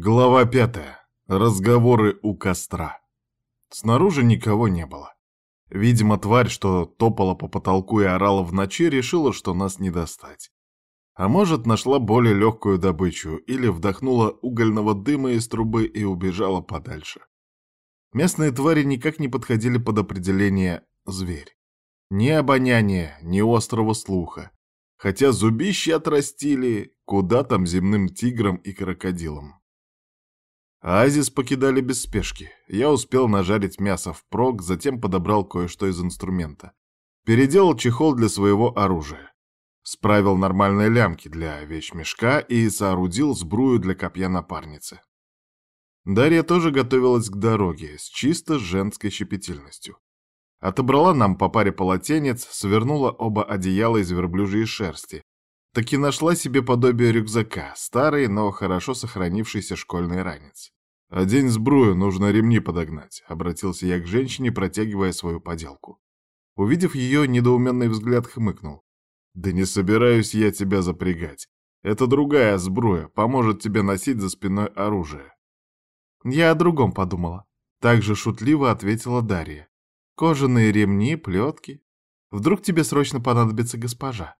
Глава пятая. Разговоры у костра. Снаружи никого не было. Видимо, тварь, что топала по потолку и орала в ночи, решила, что нас не достать. А может, нашла более легкую добычу или вдохнула угольного дыма из трубы и убежала подальше. Местные твари никак не подходили под определение «зверь». Ни обоняния, ни острого слуха. Хотя зубища отрастили, куда там земным тиграм и крокодилам. Оазис покидали без спешки. Я успел нажарить мясо впрок, затем подобрал кое-что из инструмента. Переделал чехол для своего оружия. Справил нормальные лямки для вещмешка и соорудил сбрую для копья напарницы. Дарья тоже готовилась к дороге с чисто женской щепетильностью. Отобрала нам по паре полотенец, свернула оба одеяла из верблюжьей шерсти. Таки нашла себе подобие рюкзака, старый, но хорошо сохранившийся школьный ранец. «Одень сбрую, нужно ремни подогнать», — обратился я к женщине, протягивая свою поделку. Увидев ее, недоуменный взгляд хмыкнул. «Да не собираюсь я тебя запрягать. Это другая сбруя, поможет тебе носить за спиной оружие». «Я о другом подумала», — также шутливо ответила Дарья. «Кожаные ремни, плетки. Вдруг тебе срочно понадобится госпожа?»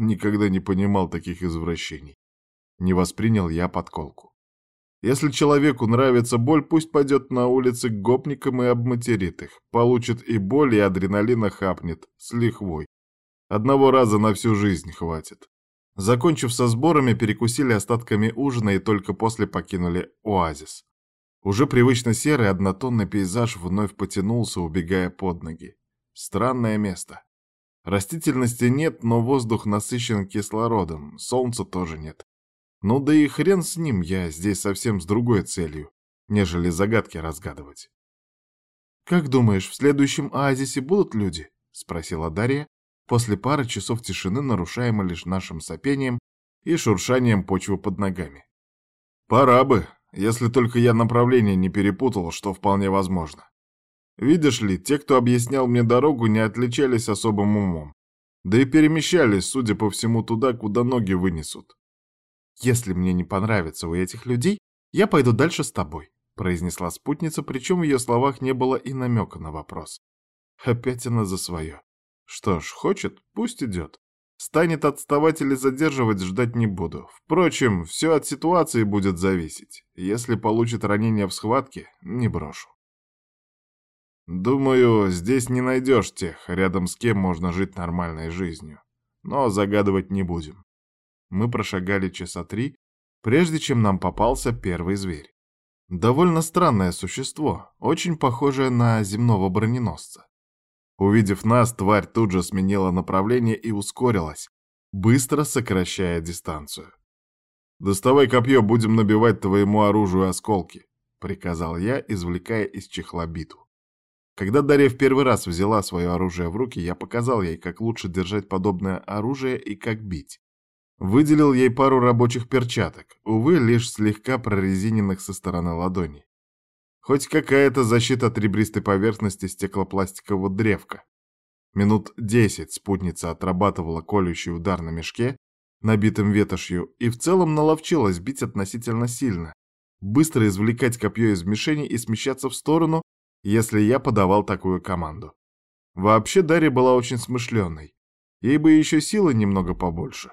Никогда не понимал таких извращений. Не воспринял я подколку. Если человеку нравится боль, пусть пойдет на улице к гопникам и обматерит их. Получит и боль, и адреналина хапнет. С лихвой. Одного раза на всю жизнь хватит. Закончив со сборами, перекусили остатками ужина и только после покинули оазис. Уже привычно серый однотонный пейзаж вновь потянулся, убегая под ноги. Странное место. Растительности нет, но воздух насыщен кислородом, солнца тоже нет. Ну да и хрен с ним, я здесь совсем с другой целью, нежели загадки разгадывать. «Как думаешь, в следующем оазисе будут люди?» — спросила Дарья, после пары часов тишины, нарушаемой лишь нашим сопением и шуршанием почвы под ногами. «Пора бы, если только я направление не перепутал, что вполне возможно. Видишь ли, те, кто объяснял мне дорогу, не отличались особым умом. Да и перемещались, судя по всему, туда, куда ноги вынесут. «Если мне не понравится у этих людей, я пойду дальше с тобой», произнесла спутница, причем в ее словах не было и намека на вопрос. Опять она за свое. Что ж, хочет, пусть идет. Станет отставать или задерживать, ждать не буду. Впрочем, все от ситуации будет зависеть. Если получит ранение в схватке, не брошу. Думаю, здесь не найдешь тех, рядом с кем можно жить нормальной жизнью. Но загадывать не будем мы прошагали часа три, прежде чем нам попался первый зверь. Довольно странное существо, очень похожее на земного броненосца. Увидев нас, тварь тут же сменила направление и ускорилась, быстро сокращая дистанцию. «Доставай копье, будем набивать твоему оружию осколки», — приказал я, извлекая из чехла биту. Когда Дарья в первый раз взяла свое оружие в руки, я показал ей, как лучше держать подобное оружие и как бить. Выделил ей пару рабочих перчаток, увы, лишь слегка прорезиненных со стороны ладони. Хоть какая-то защита от ребристой поверхности стеклопластикового древка. Минут десять спутница отрабатывала колющий удар на мешке, набитым ветошью, и в целом наловчилась бить относительно сильно, быстро извлекать копье из мишени и смещаться в сторону, если я подавал такую команду. Вообще Дарья была очень смышленой. Ей бы еще силы немного побольше.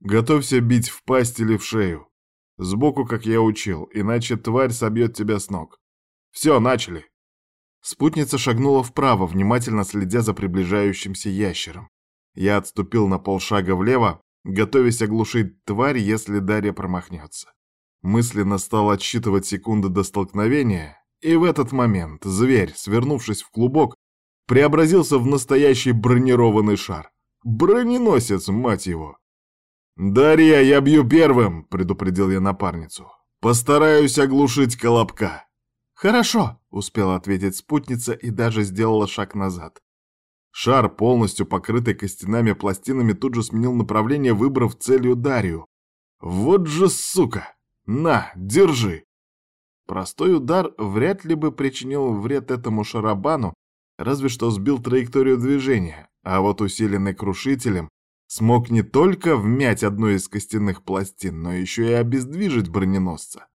Готовься бить в пасть или в шею. Сбоку, как я учил, иначе тварь собьет тебя с ног. Все, начали. Спутница шагнула вправо, внимательно следя за приближающимся ящером. Я отступил на полшага влево, готовясь оглушить тварь, если Дарья промахнется. Мысленно стал отсчитывать секунды до столкновения, и в этот момент зверь, свернувшись в клубок, преобразился в настоящий бронированный шар. Броненосец, мать его! «Дарья, я бью первым!» — предупредил я напарницу. «Постараюсь оглушить колобка». «Хорошо!» — успела ответить спутница и даже сделала шаг назад. Шар, полностью покрытый костяными пластинами, тут же сменил направление, выбрав целью Дарью. «Вот же сука! На, держи!» Простой удар вряд ли бы причинил вред этому шарабану, разве что сбил траекторию движения, а вот усиленный крушителем смог не только вмять одну из костяных пластин, но еще и обездвижить броненосца.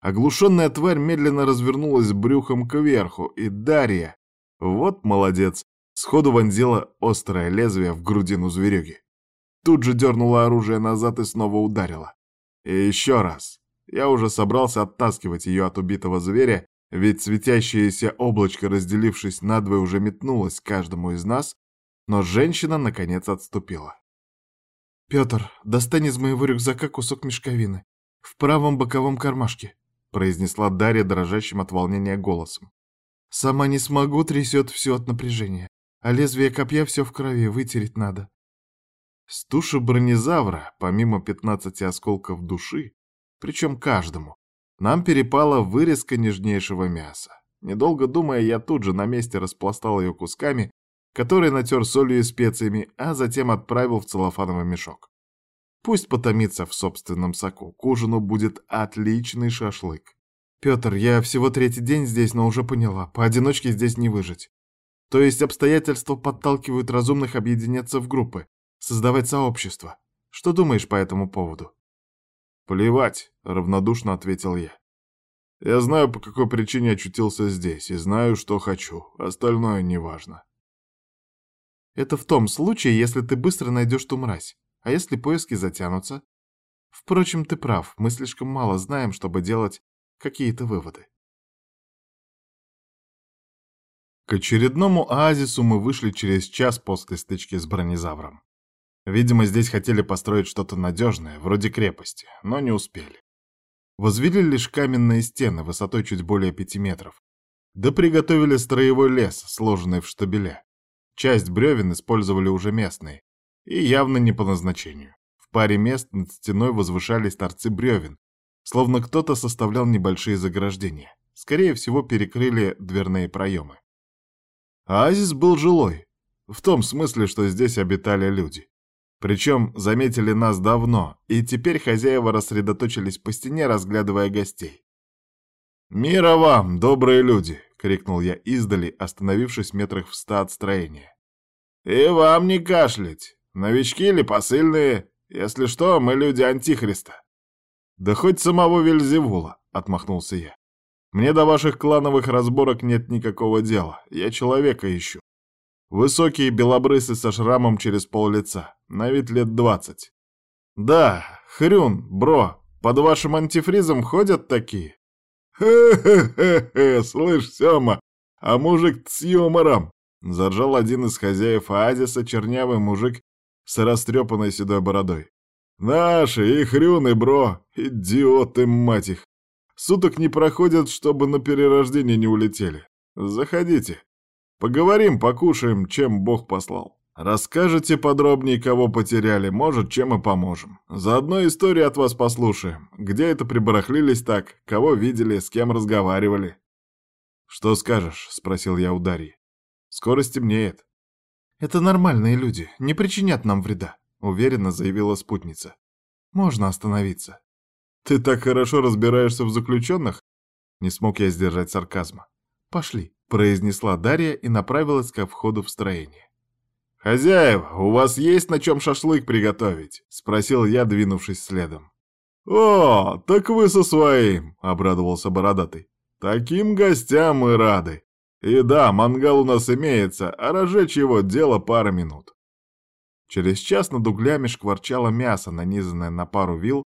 Оглушенная тварь медленно развернулась брюхом кверху, и Дарья, вот молодец, сходу вонзила острое лезвие в грудину зверюги. Тут же дернула оружие назад и снова ударила. И еще раз. Я уже собрался оттаскивать ее от убитого зверя, ведь светящееся облачко, разделившись надвое, уже метнулось каждому из нас, но женщина, наконец, отступила. «Петр, достань из моего рюкзака кусок мешковины. В правом боковом кармашке», — произнесла Дарья дрожащим от волнения голосом. «Сама не смогу, трясет все от напряжения, а лезвие копья все в крови, вытереть надо». С туши бронезавра, помимо пятнадцати осколков души, причем каждому, нам перепала вырезка нежнейшего мяса. Недолго думая, я тут же на месте распластал ее кусками, которые натер солью и специями, а затем отправил в целлофановый мешок. Пусть потомится в собственном соку, к ужину будет отличный шашлык. Петр, я всего третий день здесь, но уже поняла, поодиночке здесь не выжить. То есть обстоятельства подталкивают разумных объединяться в группы, создавать сообщество. Что думаешь по этому поводу? «Плевать», — равнодушно ответил я. «Я знаю, по какой причине очутился здесь, и знаю, что хочу. Остальное неважно». «Это в том случае, если ты быстро найдешь ту мразь. А если поиски затянутся? Впрочем, ты прав, мы слишком мало знаем, чтобы делать какие-то выводы». К очередному оазису мы вышли через час после стычки с бронезавром. Видимо, здесь хотели построить что-то надежное, вроде крепости, но не успели. Возвели лишь каменные стены высотой чуть более пяти метров. Да приготовили строевой лес, сложенный в штабеля. Часть бревен использовали уже местные, и явно не по назначению. В паре мест над стеной возвышались торцы бревен, словно кто-то составлял небольшие заграждения. Скорее всего, перекрыли дверные проемы. Оазис был жилой, в том смысле, что здесь обитали люди. Причем заметили нас давно, и теперь хозяева рассредоточились по стене, разглядывая гостей. «Мира вам, добрые люди!» — крикнул я издали, остановившись метрах в ста от строения. «И вам не кашлять! Новички или посыльные? Если что, мы люди Антихриста». «Да хоть самого Вельзевула!» — отмахнулся я. «Мне до ваших клановых разборок нет никакого дела. Я человека ищу. Высокий белобрысый со шрамом через пол лица, на вид лет двадцать. Да, Хрюн, бро, под вашим антифризом ходят такие? Хе-хе-хе, слышь, Сёма, а мужик с юмором, заржал один из хозяев оазиса, чернявый мужик с растрепанной седой бородой. Наши, и Хрюн, и бро, идиоты, мать их. Суток не проходят, чтобы на перерождение не улетели. Заходите. Поговорим, покушаем, чем Бог послал. Расскажете подробнее, кого потеряли, может, чем и поможем. Заодно историю от вас послушаем. Где это прибарахлились так, кого видели, с кем разговаривали. «Что скажешь?» — спросил я у Дарьи. «Скоро стемнеет». «Это нормальные люди, не причинят нам вреда», — уверенно заявила спутница. «Можно остановиться». «Ты так хорошо разбираешься в заключенных?» Не смог я сдержать сарказма. «Пошли» произнесла Дарья и направилась ко входу в строение. «Хозяева, у вас есть на чем шашлык приготовить?» — спросил я, двинувшись следом. «О, так вы со своим!» — обрадовался Бородатый. «Таким гостям мы рады. И да, мангал у нас имеется, а разжечь его — дело пара минут». Через час над углями шкварчало мясо, нанизанное на пару вил,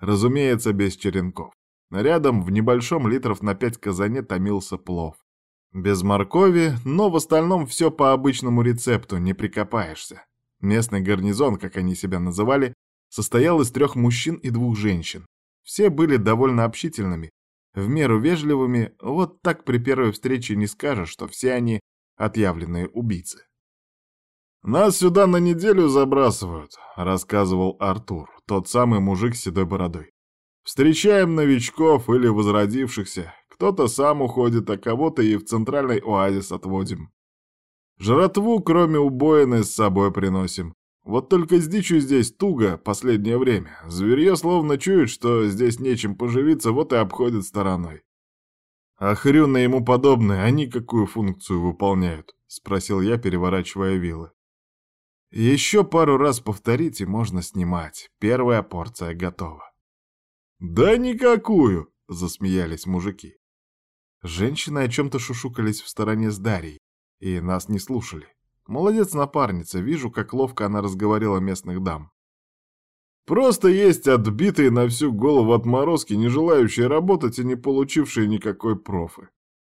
разумеется, без черенков. Рядом в небольшом литров на пять казане томился плов. Без моркови, но в остальном все по обычному рецепту, не прикопаешься. Местный гарнизон, как они себя называли, состоял из трех мужчин и двух женщин. Все были довольно общительными, в меру вежливыми, вот так при первой встрече не скажешь, что все они отъявленные убийцы. «Нас сюда на неделю забрасывают», — рассказывал Артур, тот самый мужик с седой бородой. «Встречаем новичков или возродившихся, кто-то сам уходит, а кого-то и в центральный оазис отводим. Жратву, кроме убоины, с собой приносим. Вот только с дичью здесь туго последнее время. Зверье словно чует, что здесь нечем поживиться, вот и обходит стороной. А хрюны ему подобные, они какую функцию выполняют? Спросил я, переворачивая вилы. Еще пару раз повторите, можно снимать. Первая порция готова. Да никакую, засмеялись мужики. Женщины о чем-то шушукались в стороне с Дарьей, и нас не слушали. Молодец напарница, вижу, как ловко она разговорила местных дам. Просто есть отбитые на всю голову отморозки, не желающие работать и не получившие никакой профы.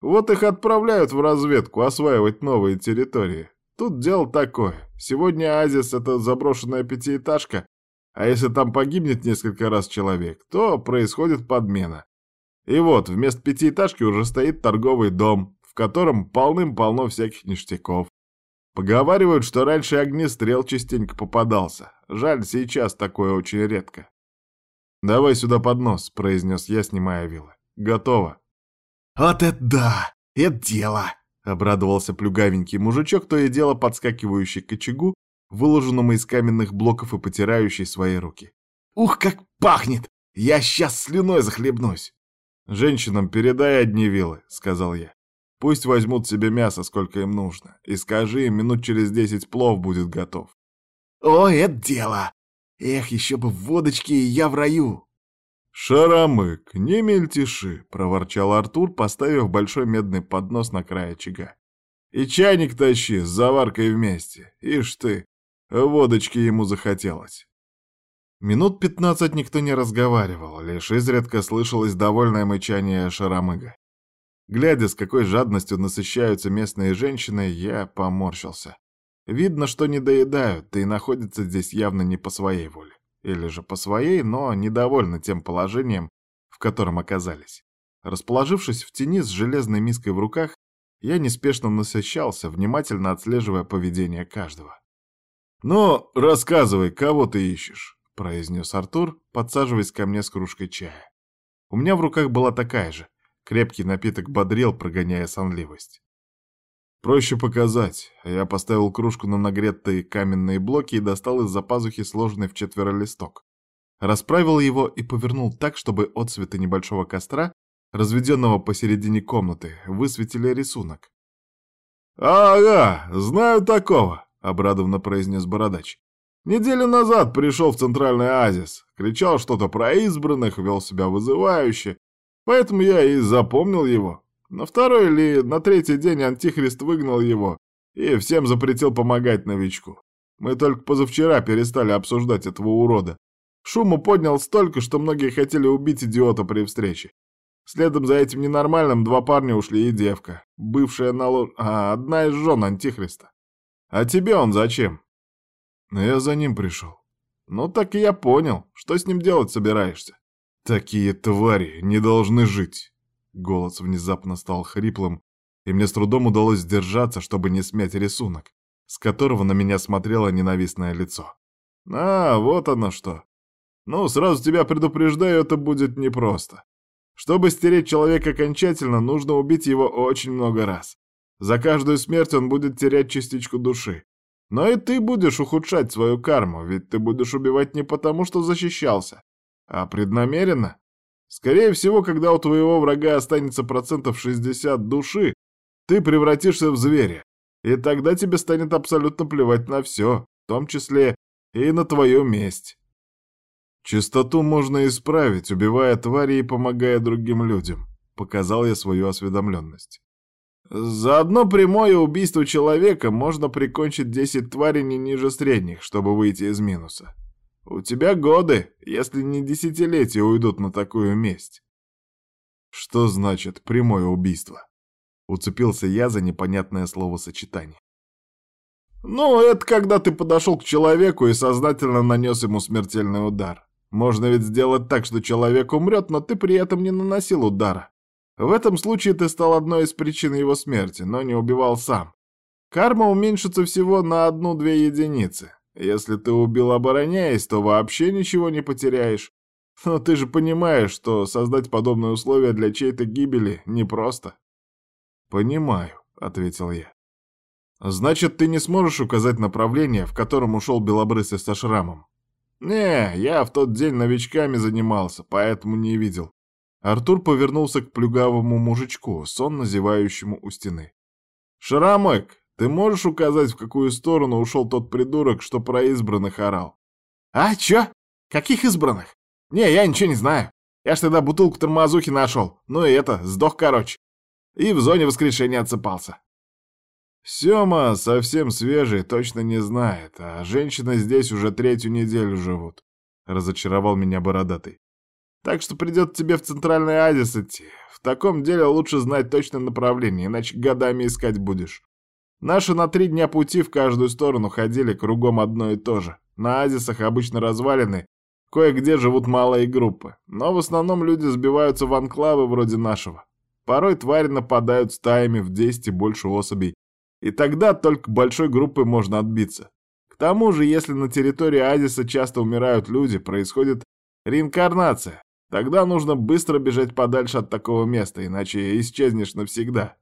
Вот их отправляют в разведку осваивать новые территории. Тут дело такое. Сегодня Азис — это заброшенная пятиэтажка, а если там погибнет несколько раз человек, то происходит подмена. И вот, вместо пятиэтажки уже стоит торговый дом, в котором полным-полно всяких ништяков. Поговаривают, что раньше огнестрел частенько попадался. Жаль, сейчас такое очень редко. «Давай сюда поднос», — произнес я, снимая вилы. «Готово». «Вот это да! Это дело!» — обрадовался плюгавенький мужичок, то и дело подскакивающий к очагу, выложенному из каменных блоков и потирающий свои руки. «Ух, как пахнет! Я сейчас слюной захлебнусь!» «Женщинам передай одни вилы», — сказал я. Пусть возьмут себе мясо, сколько им нужно, и скажи им, минут через десять плов будет готов. О, это дело! Эх, еще бы водочки, и я в раю! «Шарамык, не мельтеши!» — проворчал Артур, поставив большой медный поднос на край очага. «И чайник тащи с заваркой вместе. Ишь ты, водочки ему захотелось». Минут пятнадцать никто не разговаривал, лишь изредка слышалось довольное мычание Шарамыга. Глядя, с какой жадностью насыщаются местные женщины, я поморщился. Видно, что не доедают, да и находятся здесь явно не по своей воле. Или же по своей, но недовольны тем положением, в котором оказались. Расположившись в тени с железной миской в руках, я неспешно насыщался, внимательно отслеживая поведение каждого. «Ну, рассказывай, кого ты ищешь?» — произнес Артур, подсаживаясь ко мне с кружкой чая. У меня в руках была такая же, Крепкий напиток бодрил, прогоняя сонливость. Проще показать. Я поставил кружку на нагретые каменные блоки и достал из-за пазухи сложенный в четверо листок. Расправил его и повернул так, чтобы отцветы небольшого костра, разведенного посередине комнаты, высветили рисунок. «Ага, знаю такого», — обрадованно произнес Бородач. «Неделю назад пришел в Центральный Азис, кричал что-то про избранных, вел себя вызывающе, Поэтому я и запомнил его. На второй или на третий день Антихрист выгнал его и всем запретил помогать новичку. Мы только позавчера перестали обсуждать этого урода. Шуму поднял столько, что многие хотели убить идиота при встрече. Следом за этим ненормальным два парня ушли и девка, бывшая налож... А, одна из жен Антихриста. А тебе он зачем? Я за ним пришел. Ну так и я понял. Что с ним делать собираешься? Такие твари не должны жить. Голос внезапно стал хриплым, и мне с трудом удалось сдержаться, чтобы не смять рисунок, с которого на меня смотрело ненавистное лицо. А, вот оно что. Ну, сразу тебя предупреждаю, это будет непросто. Чтобы стереть человека окончательно, нужно убить его очень много раз. За каждую смерть он будет терять частичку души. Но и ты будешь ухудшать свою карму, ведь ты будешь убивать не потому, что защищался, а преднамеренно? Скорее всего, когда у твоего врага останется процентов 60 души, ты превратишься в зверя. И тогда тебе станет абсолютно плевать на все, в том числе и на твою месть. Чистоту можно исправить, убивая твари и помогая другим людям. Показал я свою осведомленность. За одно прямое убийство человека можно прикончить 10 тварей не ниже средних, чтобы выйти из минуса. У тебя годы, если не десятилетия, уйдут на такую месть. Что значит прямое убийство? Уцепился я за непонятное словосочетание. Ну, это когда ты подошел к человеку и сознательно нанес ему смертельный удар. Можно ведь сделать так, что человек умрет, но ты при этом не наносил удара. В этом случае ты стал одной из причин его смерти, но не убивал сам. Карма уменьшится всего на одну-две единицы. Если ты убил обороняясь, то вообще ничего не потеряешь. Но ты же понимаешь, что создать подобные условия для чьей-то гибели непросто. Понимаю, ответил я. Значит, ты не сможешь указать направление, в котором ушел белобрысый со шрамом? Не, я в тот день новичками занимался, поэтому не видел. Артур повернулся к плюгавому мужичку, сонно зевающему у стены. «Шрамык, ты можешь указать, в какую сторону ушел тот придурок, что про избранных орал? А, чё? Каких избранных? Не, я ничего не знаю. Я ж тогда бутылку тормозухи нашел. Ну и это, сдох короче. И в зоне воскрешения отсыпался. Сёма совсем свежий, точно не знает, а женщины здесь уже третью неделю живут. Разочаровал меня бородатый. Так что придет тебе в Центральный Азис идти. В таком деле лучше знать точное направление, иначе годами искать будешь. Наши на три дня пути в каждую сторону ходили кругом одно и то же. На Азисах обычно развалины, кое-где живут малые группы, но в основном люди сбиваются в анклавы вроде нашего. Порой твари нападают стаями в 10 и больше особей, и тогда только большой группой можно отбиться. К тому же, если на территории Азиса часто умирают люди, происходит реинкарнация. Тогда нужно быстро бежать подальше от такого места, иначе исчезнешь навсегда.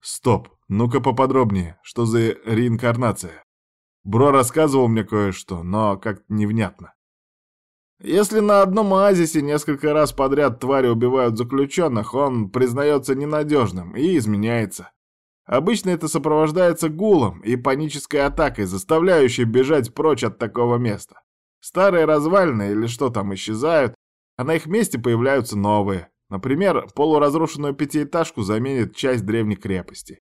Стоп, ну-ка поподробнее, что за реинкарнация? Бро рассказывал мне кое-что, но как-то невнятно. Если на одном оазисе несколько раз подряд твари убивают заключенных, он признается ненадежным и изменяется. Обычно это сопровождается гулом и панической атакой, заставляющей бежать прочь от такого места. Старые развалины или что там исчезают, а на их месте появляются новые. Например, полуразрушенную пятиэтажку заменит часть древней крепости.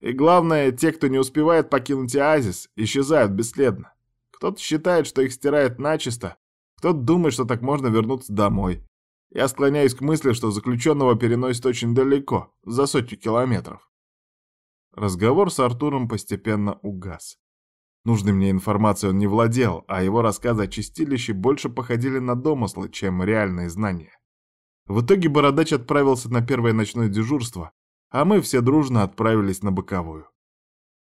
И главное, те, кто не успевает покинуть оазис, исчезают бесследно. Кто-то считает, что их стирает начисто, кто-то думает, что так можно вернуться домой. Я склоняюсь к мысли, что заключенного переносит очень далеко, за сотню километров. Разговор с Артуром постепенно угас. Нужной мне информацией он не владел, а его рассказы о чистилище больше походили на домыслы, чем реальные знания. В итоге Бородач отправился на первое ночное дежурство, а мы все дружно отправились на боковую.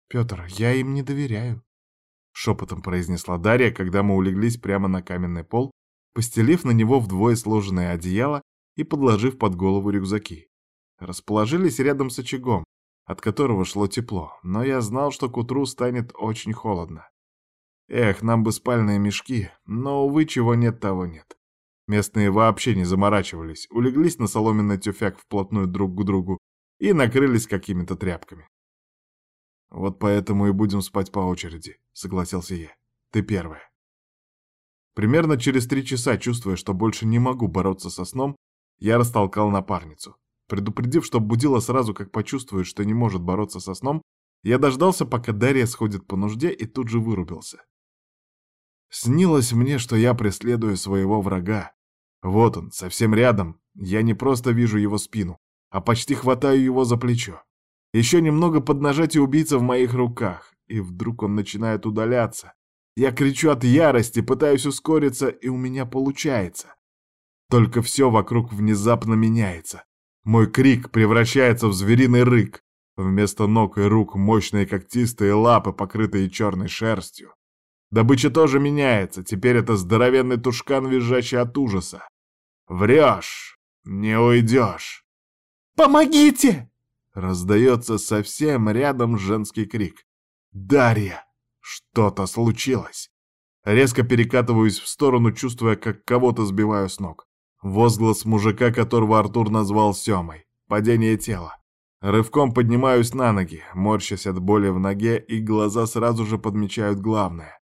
«Петр, я им не доверяю», — шепотом произнесла Дарья, когда мы улеглись прямо на каменный пол, постелив на него вдвое сложенное одеяло и подложив под голову рюкзаки. Расположились рядом с очагом, от которого шло тепло, но я знал, что к утру станет очень холодно. Эх, нам бы спальные мешки, но, увы, чего нет, того нет. Местные вообще не заморачивались, улеглись на соломенный тюфяк вплотную друг к другу и накрылись какими-то тряпками. «Вот поэтому и будем спать по очереди», — согласился я. «Ты первая». Примерно через три часа, чувствуя, что больше не могу бороться со сном, я растолкал напарницу. Предупредив, что будила сразу, как почувствует, что не может бороться со сном, я дождался, пока Дарья сходит по нужде, и тут же вырубился. Снилось мне, что я преследую своего врага. Вот он, совсем рядом. Я не просто вижу его спину, а почти хватаю его за плечо. Еще немного поднажатия убийца в моих руках, и вдруг он начинает удаляться. Я кричу от ярости, пытаюсь ускориться, и у меня получается. Только все вокруг внезапно меняется. Мой крик превращается в звериный рык. Вместо ног и рук мощные когтистые лапы, покрытые черной шерстью. Добыча тоже меняется, теперь это здоровенный тушкан, визжащий от ужаса. Врешь, не уйдешь. «Помогите!» Раздается совсем рядом женский крик. «Дарья! Что-то случилось!» Резко перекатываюсь в сторону, чувствуя, как кого-то сбиваю с ног. Возглас мужика, которого Артур назвал Семой. Падение тела. Рывком поднимаюсь на ноги, морщась от боли в ноге, и глаза сразу же подмечают главное.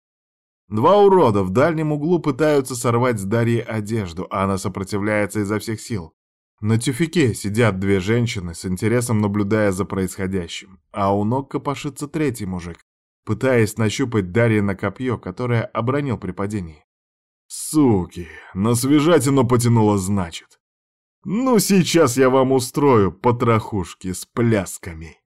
Два урода в дальнем углу пытаются сорвать с Дарьи одежду, а она сопротивляется изо всех сил. На тюфике сидят две женщины, с интересом наблюдая за происходящим, а у ног копошится третий мужик, пытаясь нащупать Дарьи на копье, которое обронил при падении. Суки, на свежатину потянуло, значит. Ну, сейчас я вам устрою потрохушки с плясками.